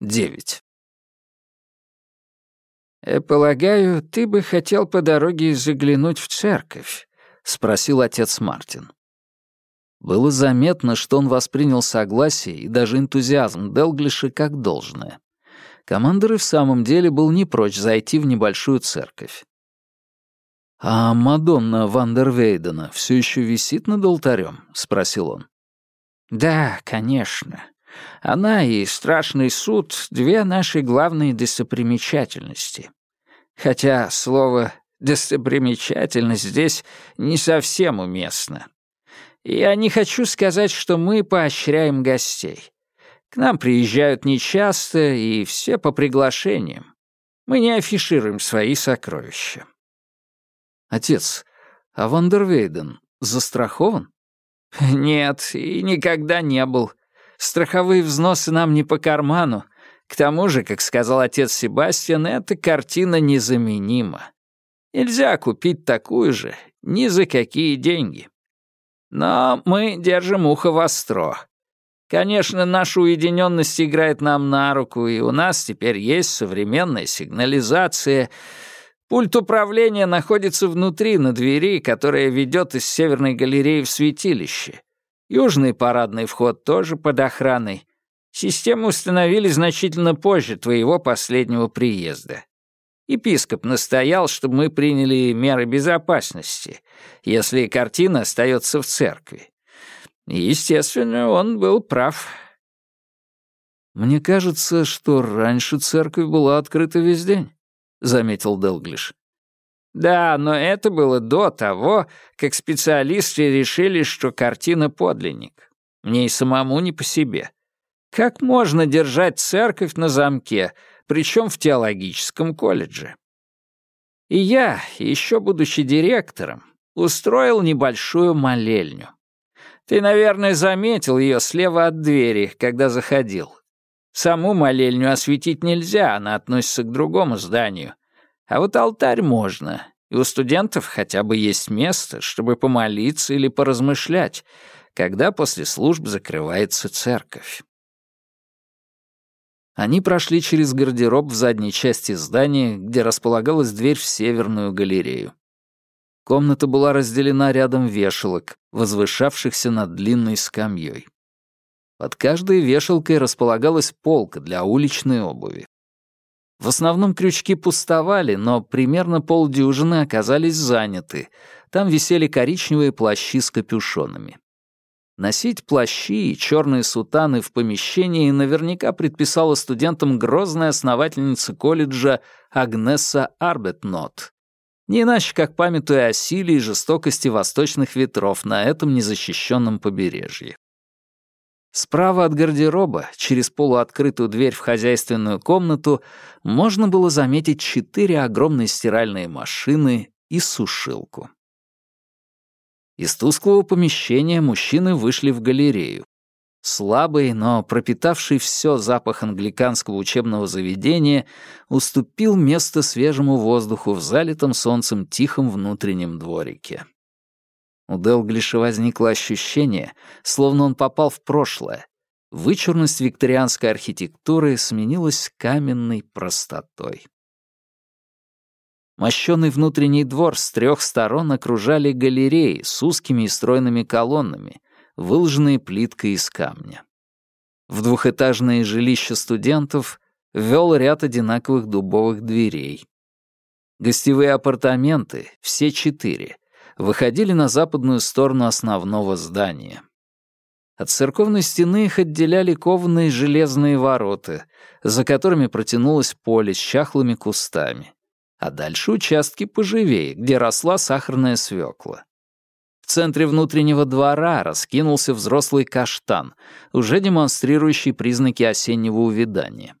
9. «Э, «Полагаю, ты бы хотел по дороге заглянуть в церковь?» — спросил отец Мартин. Было заметно, что он воспринял согласие и даже энтузиазм Делглиша как должное. Командор и в самом деле был не прочь зайти в небольшую церковь. «А Мадонна Вандервейдена все еще висит над алтарем?» — спросил он. «Да, конечно. Она и страшный суд — две наши главные достопримечательности. Хотя слово «достопримечательность» здесь не совсем уместно. Я не хочу сказать, что мы поощряем гостей. К нам приезжают нечасто, и все по приглашениям. Мы не афишируем свои сокровища. Отец, а Вандервейден застрахован? Нет, и никогда не был. Страховые взносы нам не по карману. К тому же, как сказал отец Себастьян, эта картина незаменима. Нельзя купить такую же ни за какие деньги. Но мы держим ухо востро. Конечно, наша уединенность играет нам на руку, и у нас теперь есть современная сигнализация. Пульт управления находится внутри, на двери, которая ведет из северной галереи в святилище. Южный парадный вход тоже под охраной. Систему установили значительно позже твоего последнего приезда. Епископ настоял, чтобы мы приняли меры безопасности, если картина остается в церкви. Естественно, он был прав. «Мне кажется, что раньше церковь была открыта весь день», — заметил Делглиш. Да, но это было до того, как специалисты решили, что картина подлинник. Мне и самому не по себе. Как можно держать церковь на замке, причем в теологическом колледже? И я, еще будучи директором, устроил небольшую молельню. Ты, наверное, заметил ее слева от двери, когда заходил. Саму молельню осветить нельзя, она относится к другому зданию — а вот алтарь можно, и у студентов хотя бы есть место, чтобы помолиться или поразмышлять, когда после служб закрывается церковь. Они прошли через гардероб в задней части здания, где располагалась дверь в северную галерею. Комната была разделена рядом вешалок, возвышавшихся над длинной скамьей. Под каждой вешалкой располагалась полка для уличной обуви. В основном крючки пустовали, но примерно полдюжины оказались заняты. Там висели коричневые плащи с капюшонами. Носить плащи и черные сутаны в помещении наверняка предписала студентам грозная основательница колледжа Агнеса Арбетнот. Не иначе, как памятуя о силе и жестокости восточных ветров на этом незащищенном побережье. Справа от гардероба, через полуоткрытую дверь в хозяйственную комнату, можно было заметить четыре огромные стиральные машины и сушилку. Из тусклого помещения мужчины вышли в галерею. Слабый, но пропитавший все запах англиканского учебного заведения уступил место свежему воздуху в залитом солнцем тихом внутреннем дворике. У Делглиша возникло ощущение, словно он попал в прошлое. Вычурность викторианской архитектуры сменилась каменной простотой. Мощенный внутренний двор с трех сторон окружали галереи с узкими и стройными колоннами, выложенные плиткой из камня. В двухэтажное жилище студентов вел ряд одинаковых дубовых дверей. Гостевые апартаменты, все четыре, выходили на западную сторону основного здания. От церковной стены их отделяли кованые железные ворота, за которыми протянулось поле с чахлыми кустами. А дальше участки поживее, где росла сахарная свекла. В центре внутреннего двора раскинулся взрослый каштан, уже демонстрирующий признаки осеннего увядания.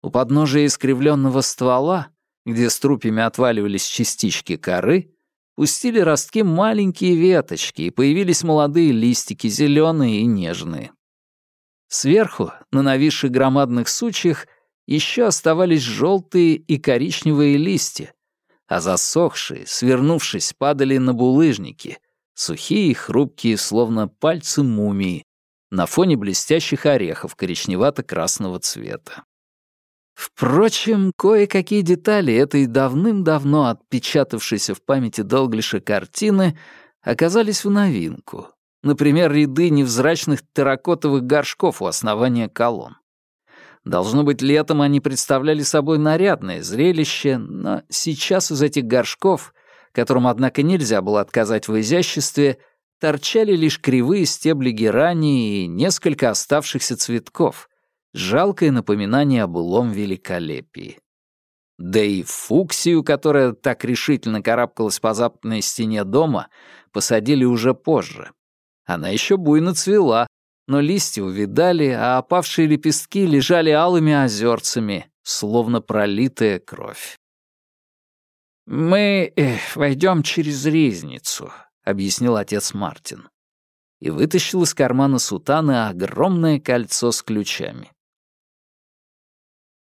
У подножия искривленного ствола, где струпьями отваливались частички коры, пустили ростки маленькие веточки, и появились молодые листики, зеленые и нежные. Сверху, на нависших громадных сучьях, еще оставались желтые и коричневые листья, а засохшие, свернувшись, падали на булыжники, сухие и хрупкие, словно пальцы мумии, на фоне блестящих орехов коричневато-красного цвета. Впрочем, кое-какие детали этой давным-давно отпечатавшейся в памяти Долглиша картины оказались в новинку. Например, ряды невзрачных терракотовых горшков у основания колонн. Должно быть, летом они представляли собой нарядное зрелище, но сейчас из этих горшков, которым, однако, нельзя было отказать в изяществе, торчали лишь кривые стебли герани и несколько оставшихся цветков, жалкое напоминание о былом великолепии. Да и фуксию, которая так решительно карабкалась по западной стене дома, посадили уже позже. Она еще буйно цвела, но листья увидали, а опавшие лепестки лежали алыми озерцами, словно пролитая кровь. «Мы э, войдем через ризницу», — объяснил отец Мартин. И вытащил из кармана сутаны огромное кольцо с ключами.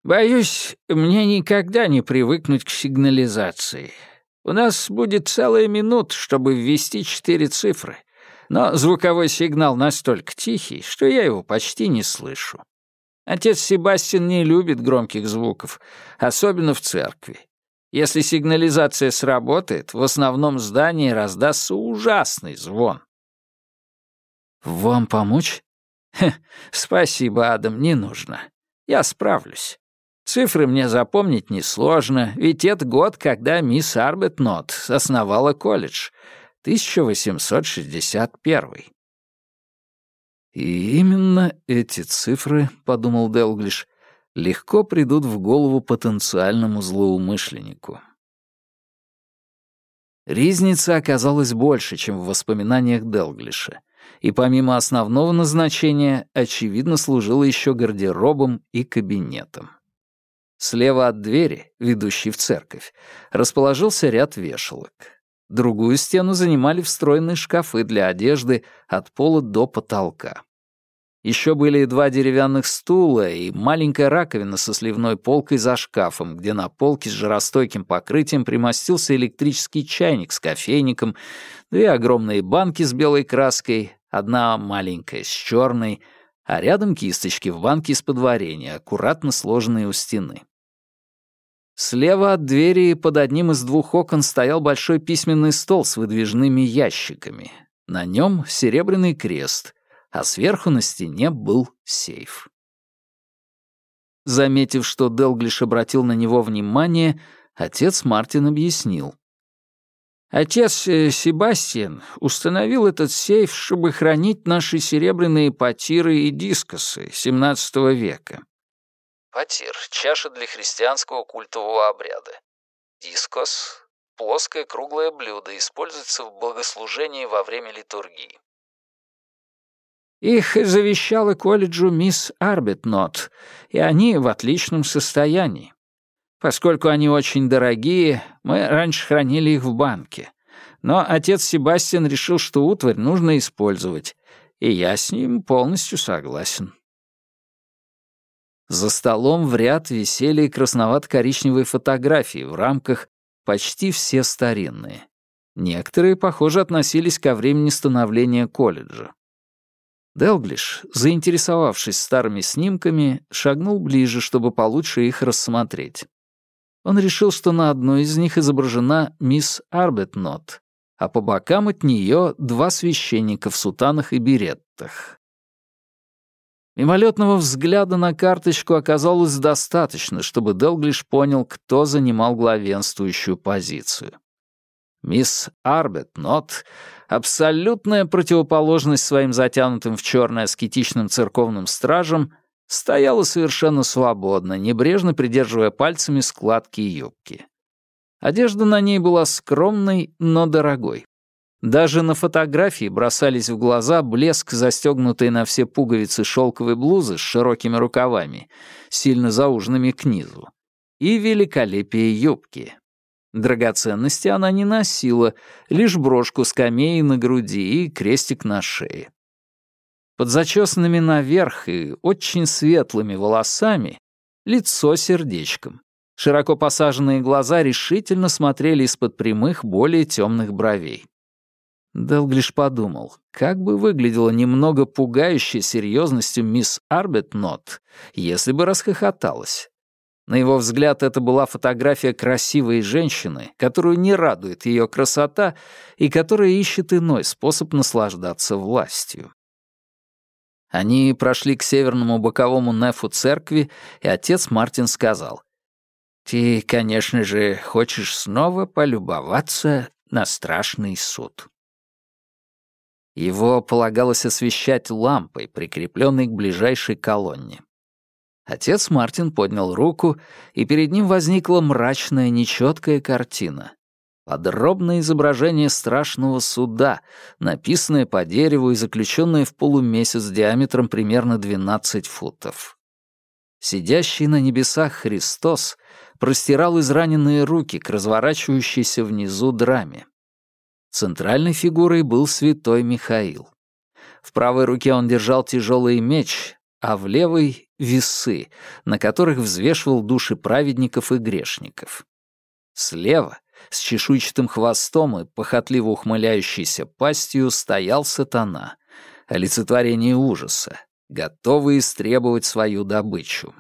«Боюсь, мне никогда не привыкнуть к сигнализации. У нас будет целая минута, чтобы ввести четыре цифры, но звуковой сигнал настолько тихий, что я его почти не слышу. Отец Себастьян не любит громких звуков, особенно в церкви. Если сигнализация сработает, в основном здании раздастся ужасный звон. «Вам помочь?» Хе, «Спасибо, Адам, не нужно. Я справлюсь. Цифры мне запомнить несложно, ведь это год, когда мисс Арбетнот основала колледж. 1861. И именно эти цифры, подумал Делглиш, легко придут в голову потенциальному злоумышленнику. Ризница оказалась больше, чем в воспоминаниях Делглиша, и помимо основного назначения, очевидно, служила еще гардеробом и кабинетом. Слева от двери, ведущей в церковь, расположился ряд вешалок. Другую стену занимали встроенные шкафы для одежды от пола до потолка. Еще были два деревянных стула и маленькая раковина со сливной полкой за шкафом, где на полке с жаростойким покрытием примостился электрический чайник с кофейником, две огромные банки с белой краской, одна маленькая с черной, а рядом кисточки в банке из-под аккуратно сложенные у стены. Слева от двери под одним из двух окон стоял большой письменный стол с выдвижными ящиками. На нем серебряный крест, а сверху на стене был сейф. Заметив, что Делглиш обратил на него внимание, отец Мартин объяснил. Отец э, Себастьян установил этот сейф, чтобы хранить наши серебряные потиры и дискосы XVII века. Потир — чаша для христианского культового обряда. Дискос — плоское круглое блюдо, используется в богослужении во время литургии. Их завещала колледжу мисс Арбитнот, и они в отличном состоянии. Поскольку они очень дорогие, мы раньше хранили их в банке. Но отец Себастьян решил, что утварь нужно использовать, и я с ним полностью согласен. За столом в ряд висели красновато-коричневые фотографии в рамках, почти все старинные. Некоторые, похоже, относились ко времени становления колледжа. Делглиш, заинтересовавшись старыми снимками, шагнул ближе, чтобы получше их рассмотреть. Он решил, что на одной из них изображена мисс Арбетнот, а по бокам от нее два священника в сутанах и береттах. Мимолетного взгляда на карточку оказалось достаточно, чтобы Делглиш понял, кто занимал главенствующую позицию. Мисс Арбет Нот, абсолютная противоположность своим затянутым в черное аскетичным церковным стражам, стояла совершенно свободно, небрежно придерживая пальцами складки юбки. Одежда на ней была скромной, но дорогой. Даже на фотографии бросались в глаза блеск застегнутой на все пуговицы шелковой блузы с широкими рукавами, сильно зауженными к низу, и великолепие юбки. Драгоценности она не носила, лишь брошку с камеей на груди и крестик на шее. Под зачесанными наверх и очень светлыми волосами лицо сердечком. Широко посаженные глаза решительно смотрели из-под прямых, более темных бровей. Делглиш подумал, как бы выглядела немного пугающая серьезностью мисс Арбетнот, если бы расхохоталась. На его взгляд, это была фотография красивой женщины, которую не радует ее красота и которая ищет иной способ наслаждаться властью. Они прошли к северному боковому нефу церкви, и отец Мартин сказал, «Ты, конечно же, хочешь снова полюбоваться на страшный суд». Его полагалось освещать лампой, прикрепленной к ближайшей колонне. Отец Мартин поднял руку, и перед ним возникла мрачная, нечеткая картина. Подробное изображение страшного суда, написанное по дереву и заключенное в полумесяц диаметром примерно 12 футов. Сидящий на небесах Христос простирал израненные руки к разворачивающейся внизу драме. Центральной фигурой был святой Михаил. В правой руке он держал тяжелый меч, а в левой — весы, на которых взвешивал души праведников и грешников. Слева, с чешуйчатым хвостом и похотливо ухмыляющейся пастью, стоял сатана, олицетворение ужаса, готовый истребовать свою добычу.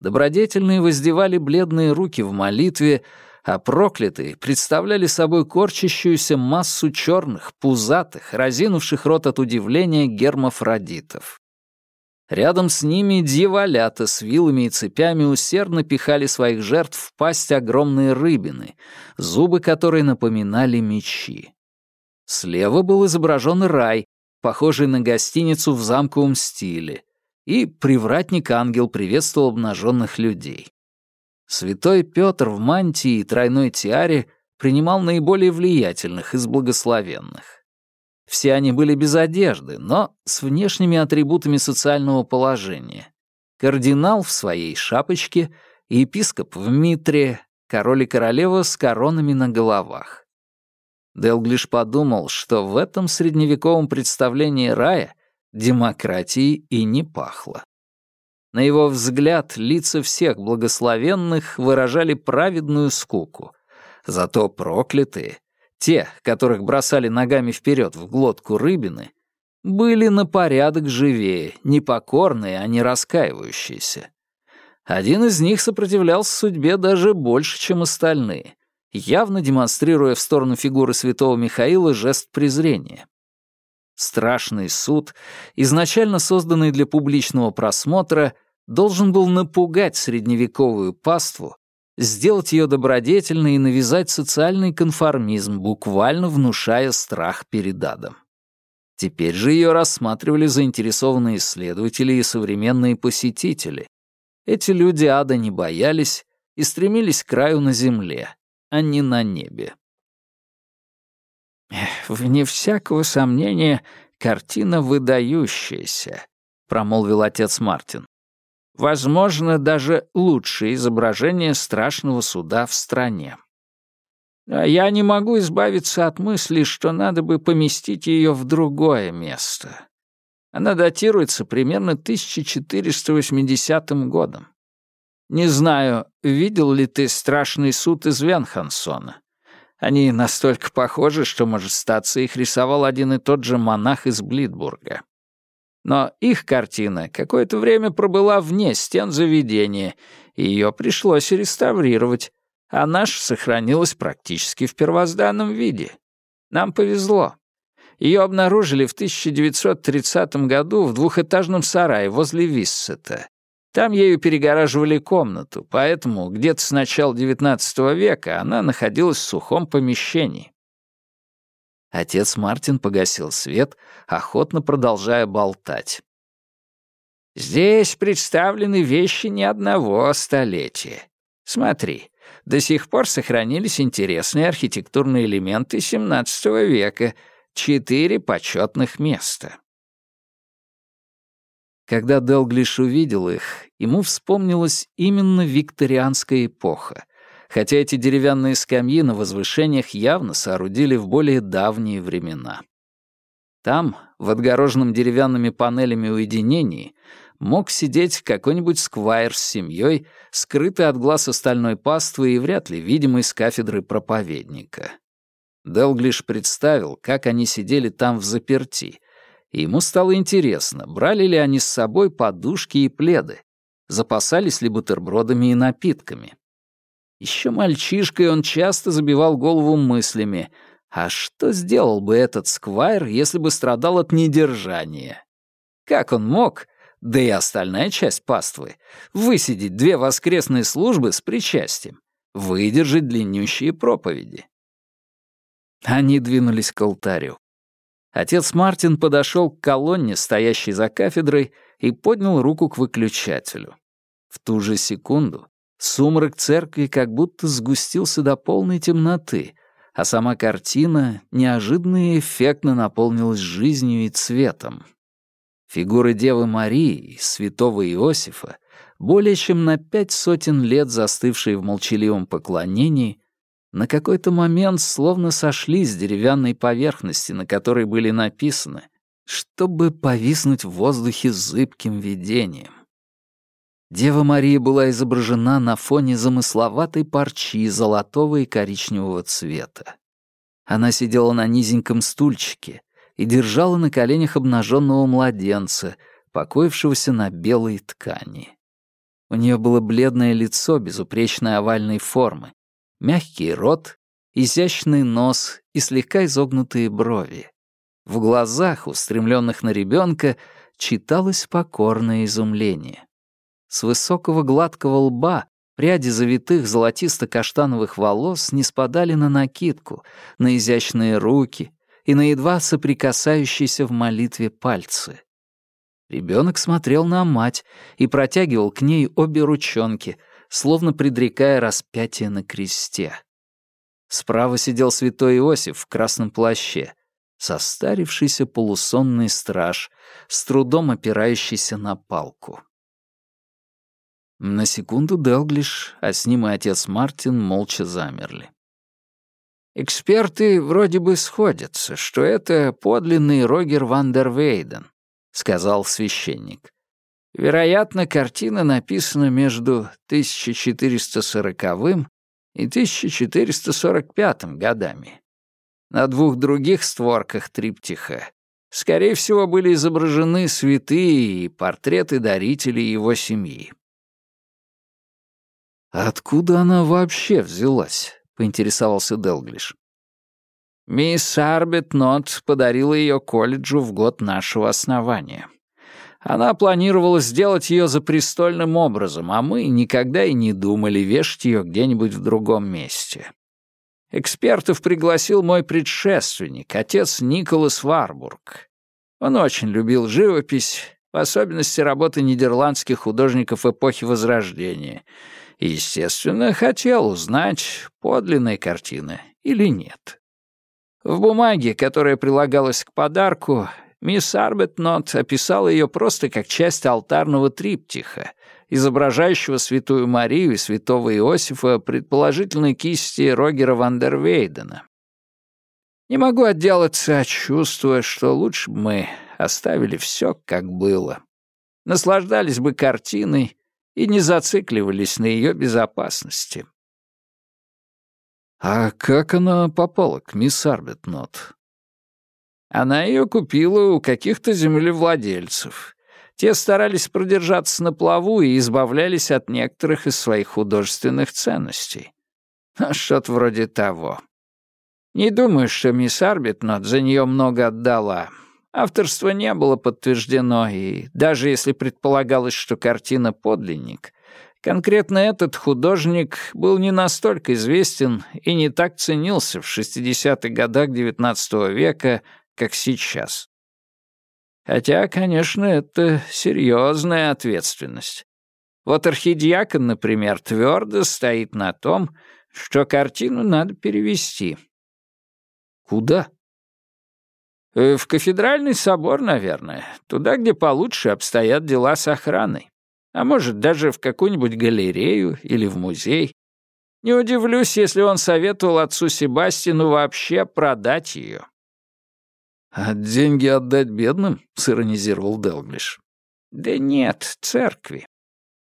Добродетельные воздевали бледные руки в молитве, а проклятые представляли собой корчащуюся массу черных, пузатых, разинувших рот от удивления гермафродитов. Рядом с ними дьяволята с вилами и цепями усердно пихали своих жертв в пасть огромные рыбины, зубы которой напоминали мечи. Слева был изображен рай, похожий на гостиницу в замковом стиле, и привратник-ангел приветствовал обнаженных людей. Святой Петр в мантии и тройной тиаре принимал наиболее влиятельных из благословенных. Все они были без одежды, но с внешними атрибутами социального положения. Кардинал в своей шапочке, епископ в митре, король и королева с коронами на головах. Делглиш подумал, что в этом средневековом представлении рая демократии и не пахло. На его взгляд, лица всех благословенных выражали праведную скуку, зато проклятые те, которых бросали ногами вперед в глотку рыбины, были на порядок живее, непокорные, а не раскаивающиеся. Один из них сопротивлялся судьбе даже больше, чем остальные, явно демонстрируя в сторону фигуры святого Михаила жест презрения. Страшный суд, изначально созданный для публичного просмотра, должен был напугать средневековую паству сделать ее добродетельной и навязать социальный конформизм, буквально внушая страх перед адом. Теперь же ее рассматривали заинтересованные исследователи и современные посетители. Эти люди ада не боялись и стремились к краю на земле, а не на небе. «Вне всякого сомнения, картина выдающаяся», — промолвил отец Мартин. Возможно, даже лучшее изображение страшного суда в стране. А я не могу избавиться от мысли, что надо бы поместить ее в другое место. Она датируется примерно 1480 годом. Не знаю, видел ли ты страшный суд из Венхансона. Они настолько похожи, что, может, статься, их рисовал один и тот же монах из Блитбурга. Но их картина какое-то время пробыла вне стен заведения, и ее пришлось реставрировать, а наша сохранилась практически в первозданном виде. Нам повезло. Ее обнаружили в 1930 году в двухэтажном сарае возле Виссета. Там ею перегораживали комнату, поэтому где-то с начала XIX века она находилась в сухом помещении. Отец Мартин погасил свет, охотно продолжая болтать. «Здесь представлены вещи не одного столетия. Смотри, до сих пор сохранились интересные архитектурные элементы XVII века, четыре почетных места». Когда Делглиш увидел их, ему вспомнилась именно викторианская эпоха — хотя эти деревянные скамьи на возвышениях явно соорудили в более давние времена. Там, в отгороженном деревянными панелями уединении, мог сидеть какой-нибудь сквайр с семьей, скрытый от глаз остальной паствы и вряд ли видимый с кафедры проповедника. Делглиш представил, как они сидели там в заперти, и ему стало интересно, брали ли они с собой подушки и пледы, запасались ли бутербродами и напитками. Еще мальчишкой он часто забивал голову мыслями, а что сделал бы этот сквайр, если бы страдал от недержания? Как он мог, да и остальная часть паствы, высидеть две воскресные службы с причастием, выдержать длиннющие проповеди? Они двинулись к алтарю. Отец Мартин подошел к колонне, стоящей за кафедрой, и поднял руку к выключателю. В ту же секунду сумрак церкви как будто сгустился до полной темноты, а сама картина неожиданно и эффектно наполнилась жизнью и цветом. Фигуры Девы Марии и святого Иосифа, более чем на пять сотен лет застывшие в молчаливом поклонении, на какой-то момент словно сошли с деревянной поверхности, на которой были написаны, чтобы повиснуть в воздухе зыбким видением. Дева Мария была изображена на фоне замысловатой парчи золотого и коричневого цвета. Она сидела на низеньком стульчике и держала на коленях обнаженного младенца, покоившегося на белой ткани. У нее было бледное лицо безупречной овальной формы, мягкий рот, изящный нос и слегка изогнутые брови. В глазах, устремленных на ребенка, читалось покорное изумление. С высокого гладкого лба пряди завитых золотисто-каштановых волос не спадали на накидку, на изящные руки и на едва соприкасающиеся в молитве пальцы. Ребенок смотрел на мать и протягивал к ней обе ручонки, словно предрекая распятие на кресте. Справа сидел святой Иосиф в красном плаще, состарившийся полусонный страж, с трудом опирающийся на палку. На секунду Делглиш, а с ним и отец Мартин молча замерли. «Эксперты вроде бы сходятся, что это подлинный Рогер Ван дер Вейден», — сказал священник. «Вероятно, картина написана между 1440 и 1445 годами. На двух других створках триптиха, скорее всего, были изображены святые и портреты дарителей его семьи. «Откуда она вообще взялась?» — поинтересовался Делглиш. «Мисс Арбитнот подарила ее колледжу в год нашего основания. Она планировала сделать ее запрестольным образом, а мы никогда и не думали вешать ее где-нибудь в другом месте. Экспертов пригласил мой предшественник, отец Николас Варбург. Он очень любил живопись, в особенности работы нидерландских художников эпохи Возрождения — естественно, хотел узнать, подлинная картина или нет. В бумаге, которая прилагалась к подарку, мисс Арбетнот описала ее просто как часть алтарного триптиха, изображающего святую Марию и святого Иосифа предположительной кисти Рогера Вандервейдена. Не могу отделаться от чувства, что лучше бы мы оставили все, как было. Наслаждались бы картиной и не зацикливались на ее безопасности. «А как она попала к мисс Арбитнот?» Она ее купила у каких-то землевладельцев. Те старались продержаться на плаву и избавлялись от некоторых из своих художественных ценностей. А что-то вроде того. Не думаю, что мисс Арбитнот за нее много отдала. Авторство не было подтверждено, и даже если предполагалось, что картина подлинник, конкретно этот художник был не настолько известен и не так ценился в 60-х годах XIX века, как сейчас. Хотя, конечно, это серьезная ответственность. Вот архидиакон, например, твердо стоит на том, что картину надо перевести. Куда? Э, в кафедральный собор, наверное. Туда, где получше обстоят дела с охраной. А может, даже в какую-нибудь галерею или в музей. Не удивлюсь, если он советовал отцу Себастину вообще продать ее. «А деньги отдать бедным?» — сиронизировал Делглиш. «Да нет, церкви.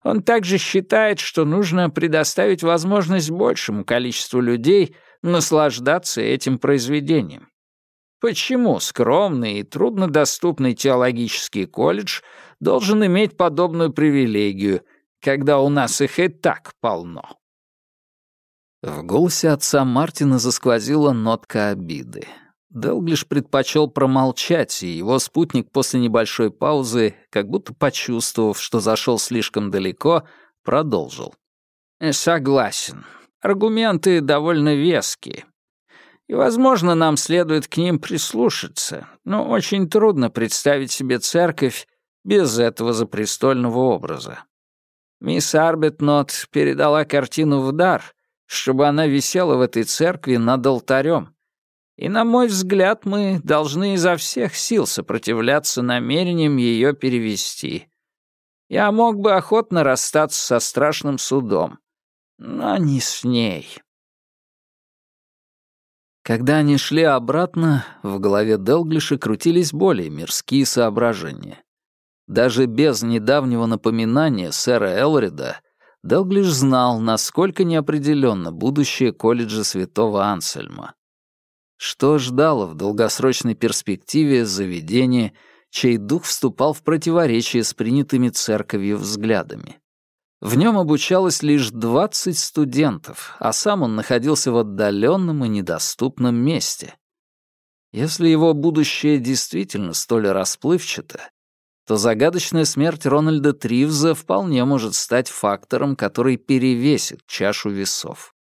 Он также считает, что нужно предоставить возможность большему количеству людей наслаждаться этим произведением. Почему скромный и труднодоступный теологический колледж должен иметь подобную привилегию, когда у нас их и так полно? В голосе отца Мартина засквозила нотка обиды. Делглиш предпочел промолчать, и его спутник после небольшой паузы, как будто почувствовав, что зашел слишком далеко, продолжил. «Согласен. Аргументы довольно веские. И, возможно, нам следует к ним прислушаться, но очень трудно представить себе церковь без этого запрестольного образа. Мисс Арбетнот передала картину в дар, чтобы она висела в этой церкви над алтарем, и, на мой взгляд, мы должны изо всех сил сопротивляться намерениям ее перевести. Я мог бы охотно расстаться со страшным судом, но не с ней. Когда они шли обратно, в голове Делглиша крутились более мирские соображения. Даже без недавнего напоминания сэра Элрида Делглиш знал, насколько неопределенно будущее колледжа святого Ансельма. Что ждало в долгосрочной перспективе заведения, чей дух вступал в противоречие с принятыми церковью взглядами? В нем обучалось лишь 20 студентов, а сам он находился в отдаленном и недоступном месте. Если его будущее действительно столь расплывчато, то загадочная смерть Рональда Тривза вполне может стать фактором, который перевесит чашу весов.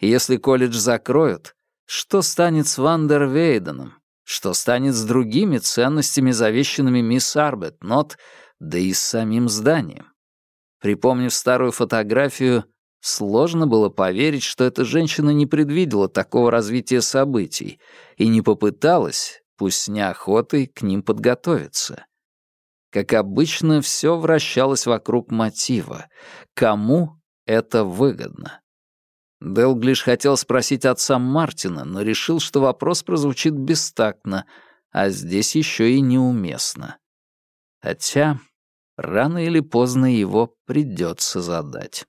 И если колледж закроют, что станет с Вандервейденом? Что станет с другими ценностями, завещанными мисс Арбетнот, да и с самим зданием? Припомнив старую фотографию, сложно было поверить, что эта женщина не предвидела такого развития событий и не попыталась, пусть с неохотой, к ним подготовиться. Как обычно, все вращалось вокруг мотива. Кому это выгодно? Делглиш хотел спросить отца Мартина, но решил, что вопрос прозвучит бестактно, а здесь еще и неуместно. Хотя рано или поздно его придется задать.